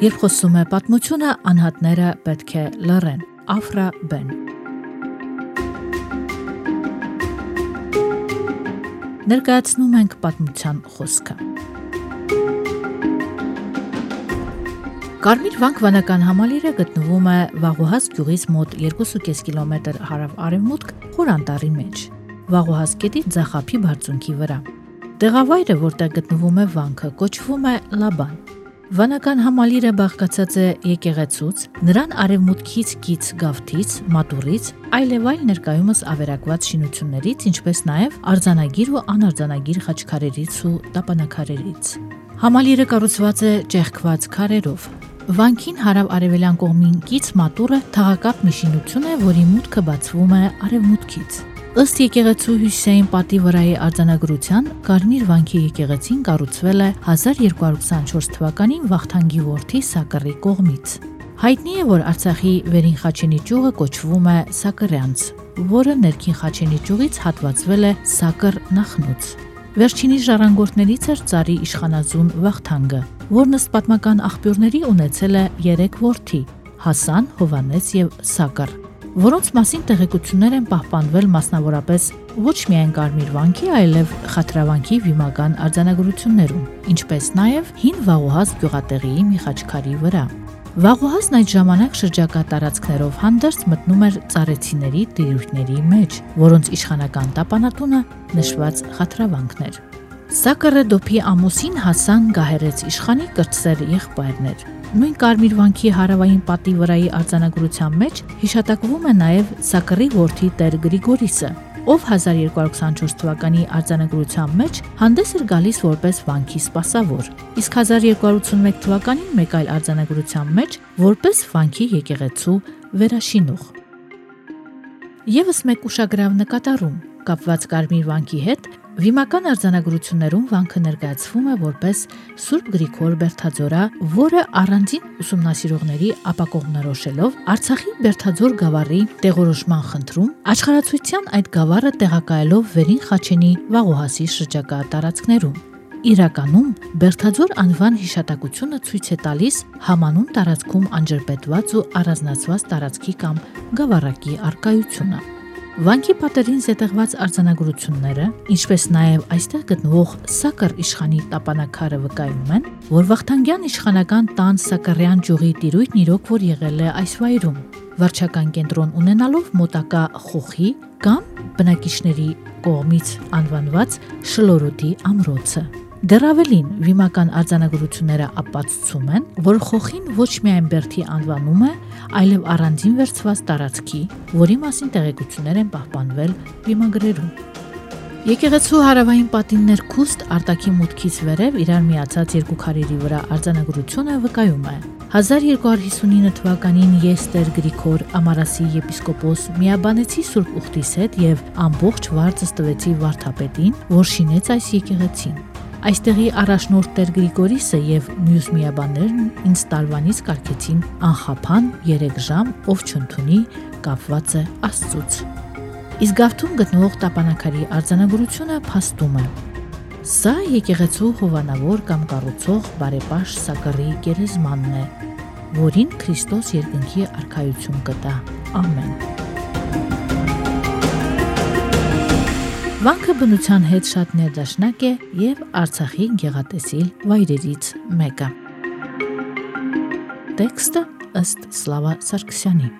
Երբ խոսում է պատմությունը, անհատները պետք է լռեն։ Աֆրա Բեն Ներկայացնում ենք պատմության խոսքը։ Կարմիր վանք վանական համալիրը գտնվում է Վաղուհաս գյուղից մոտ 2.5 կիլոմետր հարավ-արևմուտք Խորանտարի մեջ։ Վաղուհաս գետի Ձախափի բարձունքի վրա։ Տեղավայրը, որտեղ գտնվում է վանքը, կոչվում է Լաբան։ Վանական համալիրը բաղկացած է եկեղեցուց, նրան արևմուտքից կից գավթից, մատուրից, այլևայլ ներկայումս ավերակված շինություններից, ինչպես նաև արձանագիր ու անարձանագիր խաչքարերից ու տապանակարերից։ Համալիրը կառուցված է ճեղքված քարերով, Վանքին հարավ-արևելյան կողմին կից մատուրը թաղակապ մի շինություն է, որի մուտքը բացվում է արևմուտքից։ Ըստ եկեղեցու Հյուսեյն պատի վրայի արձանագրության, Կարմիր վանքի եկեղեցին կառուցվել է 1224 թվականին Վախթանգի որդի Սակրի կողմից։ Հայտնի է, որ Արցախի Վերին Խաչենի ճյուղը կոչվում է Սակրյանց, որը ներքին Խաչենի ճյուղից հատվածվել է Սակր նախնուց։ Վերջինի ժառանգորդներից էր цаրի իշխանազուն Վախթանգը, որն ըստ պատմական աղբյուրների ունեցել է 3 որդի՝ Հասան, Հովանես եւ Սակար, որոնց մասին տեղեկություններ են պահպանվել մասնավորապես ոչ միայն Կարմիր վանքի, այլև Խաթրավանքի վիմական արձանագրություններում, ինչպես նաև հին Վաղուհաս գյուղատեղիի Միխաչքարի վրա։ Վաղուհասն այդ ժամանակ շրջակա տարածքներով հանդերձ մտնում էր ծառեցիների տիրույթների մեջ, որոնց իշխանական տապանատունը նշված Խաթրավանքն էր։ Սակարեդոփի ամուսին Հասան Գահերեց իշխանի կրտսեր եղբայրներ։ Նույն Կարմիր վանքի հարավային պատի վրայի արձանագրության մեջ հիշատակվում է նաև Սակրի որդի Տեր Գրիգորիսը, ով 1224 թվականի արձանագրության մեջ հանդես էր գալիս որպես վանքի սպասավոր, իսկ 1281 թվականին մեկ այլ արձանագրության մեջ որպես վանքի եկեղեցու վերաշինող։ Եվս մեկ ուշագրավ նկատառում կապված Կարմիր վանքի հետ Վիմական արձանագրություններում վանքը ներկայացվում է որպես Սուրբ Գրիգոր Բերթաձորա, որը առանձին ուսումնասիրողների ապակողմնորոշելով Արցախի Բերթաձոր գավառի տեղորոշման խնդրում աշխարհացույցյան այդ գավառը տեղակայելով Վերին Խաչենի Վաղոհասի շրջակա տարածքներում։ Իրականում Բերթաձոր անվան հիշատակությունը ցույց է տալիս համանուն տարածքում անջրպետված ու առանձնացված տարածքի կամ գավառակի արկայությունը։ Վանքի պատերին զետեղված արձանագրությունները, ինչպես նաև այստեղ գտնվող Սակր իշխանի տապանակարը վկայում են, որ Վախթանգյան իշխանական տան Սակրյան ջուղի տիրույթն իրոք որ եղել է այս վայրում, վարչական կենտրոն ունենալով մոտակա Խոխի կամ բնակիչների կողմից անվանված Շլորուտի ամրոցը։ Դեռ ավելին, վիմական արձանագրությունները ապացուցում են, որ խոխին ոչ միայն Բերթի անվանում է, այլև առանձին վերծված տարածքի, որի մասին տեղեկություններ են պահպանվել վիմագրերում։ Եկեղեցու հարավային պատին ներքուստ արտակի մուտքից վերև իրար միացած երկու քարերի վրա արձանագրությունը վկայում է. 1259 թվականին ես Տեր Գրիգոր Ամարասի եպիսկոպոս միաբանեցի Սուրբ Ուխտիս հետ եւ ամբողջ վարձը տվեցի վարդապետին, որ շինեց այս եկեղեցին։ Այստեղի առաջնորդ Տեր Գրիգորիսը եւ մյուս միաբաններն ինձ տարվանից կարգեցին անխափան 3 ժամ, ով չընդունի, կապված է Աստծուց։ Իսկ գավթում գտնվող տապանակարի արձանագրությունը փաստում է։ Սա եկեղեցու հովանավոր կամ կառուցող բարեպաշ Սակրի գերեզմանն է, որին Քրիստոս երկնքի արքայություն կտա։ Ամեն։ Վանքը բնության հետ շատ ներդաշնակ է եւ Արցախի գեղատեսիլ վայրերից մեկը։ Տեքստը ըստ Սլավա Սարգսյանի